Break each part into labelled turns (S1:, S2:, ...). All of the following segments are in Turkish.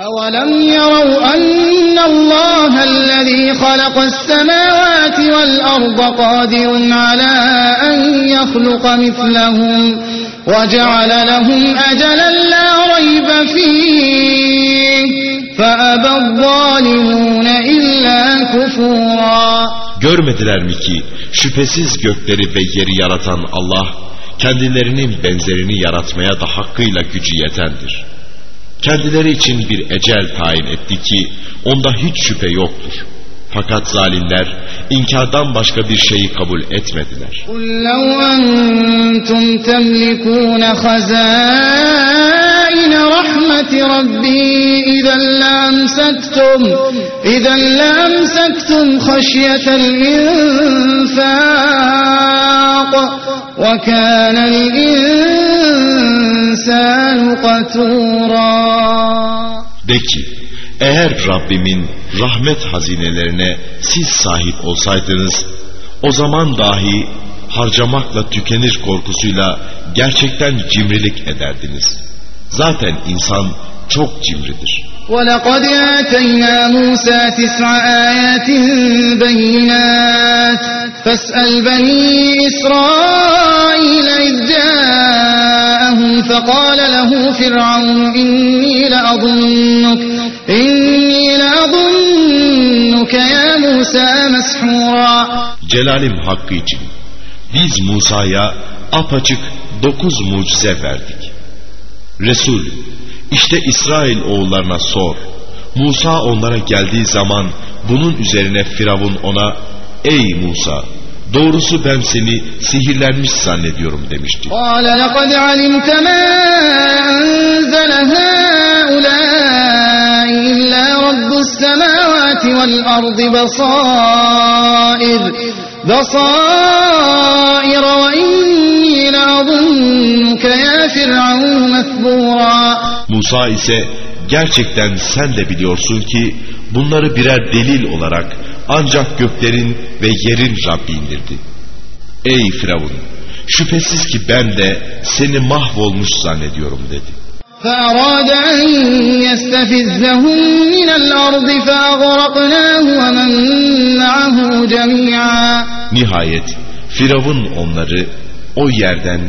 S1: أولم يروا أن الله الذي خلق السماوات والأرض قادر على أن يخلق مثلهم وجعل لهم أجلا لا ريب فيه فأبى الظالمون إلا كفورا
S2: Görmediler mi ki şüphesiz gökleri ve yeri yaratan Allah kendilerinin benzerini yaratmaya da hakkıyla gücü yetendir. Kendileri için bir ecel tayin etti ki onda hiç şüphe yoktur. Fakat zalimler inkardan başka bir şeyi kabul etmediler.
S1: قل لو أنتم تملكون خزائن رحمة ربي إذا لأمسكتم إذا لأمسكتم خشية الإنفاق وكان الإنسان قتورا
S2: De ki eğer Rabbimin rahmet hazinelerine siz sahip olsaydınız o zaman dahi harcamakla tükenir korkusuyla gerçekten cimrilik ederdiniz. Zaten insan çok cimridir.
S1: ولقد آتينا موسى تسع آيات بينات فاسأل بني إسرائيل إذ جاءهم فقال له فرعون إني لأظنك إني لأظنك يا موسى مسحورا
S2: Celalim hakkı için biz Musa'ya apaçık dokuz mucize verdik. Resul, işte İsrail oğullarına sor. Musa onlara geldiği zaman bunun üzerine Firavun ona, ey Musa, Doğrusu ben seni sihirlenmiş zannediyorum demişti. Musa ise gerçekten sen de biliyorsun ki bunları birer delil olarak ancak göklerin ve yerin Rabbi indirdi. Ey Firavun! Şüphesiz ki ben de seni mahvolmuş zannediyorum dedi.
S1: فأراد أن يستفزهم من الأرض فأغرقناه ومن معه جميعا
S2: Nihayet Firavun onları o yerden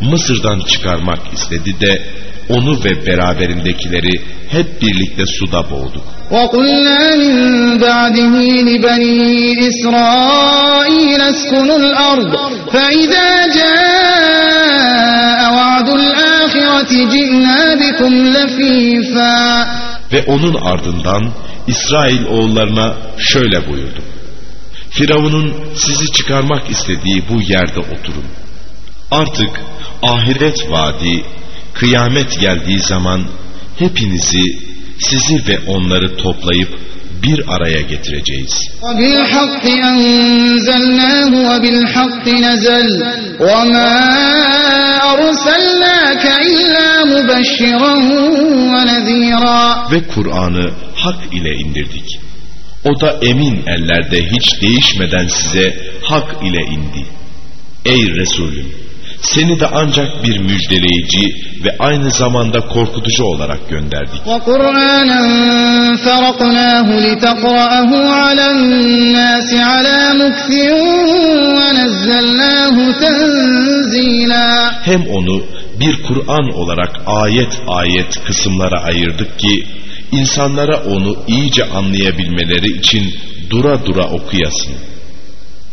S2: Mısır'dan çıkarmak istedi de onu ve beraberindekileri hep birlikte suda boğduk.
S1: وقلنا من بعده لبني إسرائيل اسكنوا الأرض فإذا جاء وعد الآخرة جئنا بكم لفيفا
S2: Ve onun ardından İsrail oğullarına şöyle buyurdu. Firavun'un sizi çıkarmak istediği bu yerde oturun. Artık ahiret vaadi, kıyamet geldiği zaman hepinizi, sizi ve onları toplayıp bir araya getireceğiz.
S1: وبالحق أنزلناه وبالحق نزل وما أرسلناك إلا مبشرا ونذيرا
S2: Ve Kur'an'ı hak ile indirdik. O da emin ellerde hiç değişmeden size hak ile indi. Ey Resulüm! Seni de ancak bir müjdeleyici ve aynı zamanda korkutucu olarak gönderdik. Hem onu bir Kur'an olarak ayet ayet kısımlara ayırdık ki insanlara onu iyice anlayabilmeleri için dura dura okuyasın.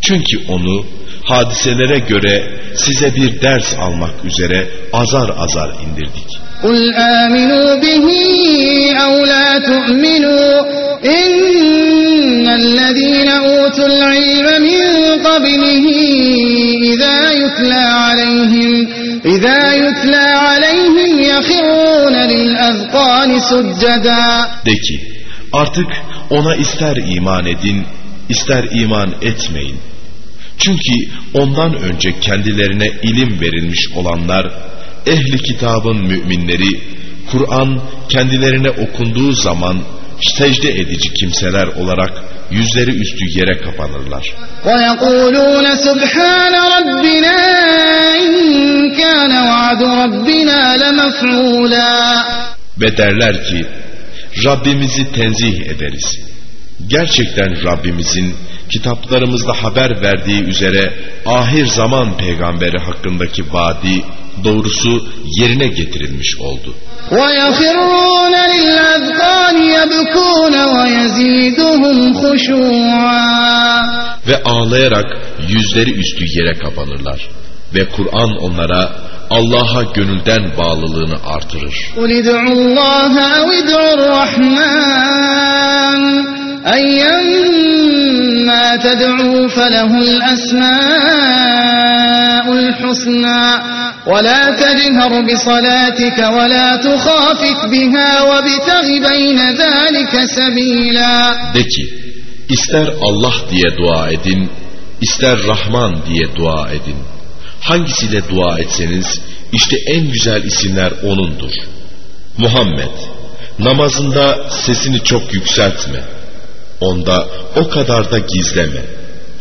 S2: Çünkü onu hadiselere göre size bir ders almak üzere azar azar indirdik.
S1: قل آمنوا به أو لا تؤمنوا إن الذين أوتوا العلم من قبله إذا يتلى عليهم إذا يتلى عليهم يخرون للأذقان سجدا
S2: De ki artık ona ister iman edin ister iman etmeyin. Çünkü ondan önce kendilerine ilim verilmiş olanlar, ehli kitabın müminleri, Kur'an kendilerine okunduğu zaman secde edici kimseler olarak yüzleri üstü yere kapanırlar. Ve derler ki Rabbimizi tenzih ederiz. Gerçekten Rabbimizin kitaplarımızda haber verdiği üzere ahir zaman peygamberi hakkındaki vaadi doğrusu yerine getirilmiş oldu.
S1: وَيَخِرُّونَ لِلْأَذْقَانِ يَبْكُونَ وَيَزِيدُهُمْ خُشُوعًا
S2: Ve ağlayarak yüzleri üstü yere kapanırlar. Ve Kur'an onlara Allah'a gönülden bağlılığını artırır.
S1: قُلِ ادْعُوا اللَّهَ أَوِ ادْعُوا الرَّحْمَنَ أَيَّمَّا تَدْعُوا فَلَهُ الْأَسْمَاءُ الْحُسْنَى وَلَا تَجْهَرْ بِصَلَاتِكَ وَلَا تُخَافِتْ بِهَا وَابْتَغِ بَيْنَ ذَلِكَ سَبِيلًا
S2: De ki, ister Allah diye dua edin, ister Rahman diye dua edin. Hangisiyle dua etseniz, işte en güzel isimler O'nundur. Muhammed, namazında sesini çok yükseltme. Onda o kadar da gizleme.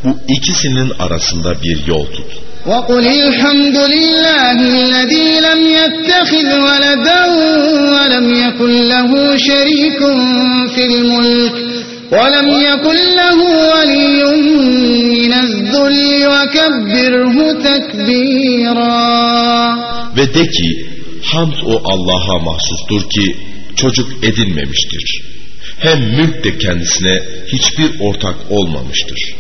S2: Bu ikisinin arasında bir yol tut.
S1: وقل الحمد لله الذي لم يتخذ ولدا ولم يكن له شريك في الملك ولم يكن له ولي من الذل وكبره تكبيرا
S2: Ve de ki, hamd o Allah'a mahsustur ki çocuk edinmemiştir. Hem mülk de kendisine hiçbir ortak olmamıştır.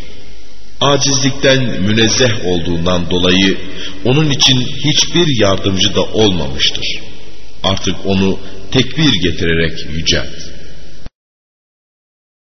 S2: Acizlikten münezzeh olduğundan dolayı onun için hiçbir yardımcı da olmamıştır. Artık onu tekbir getirerek yücelt.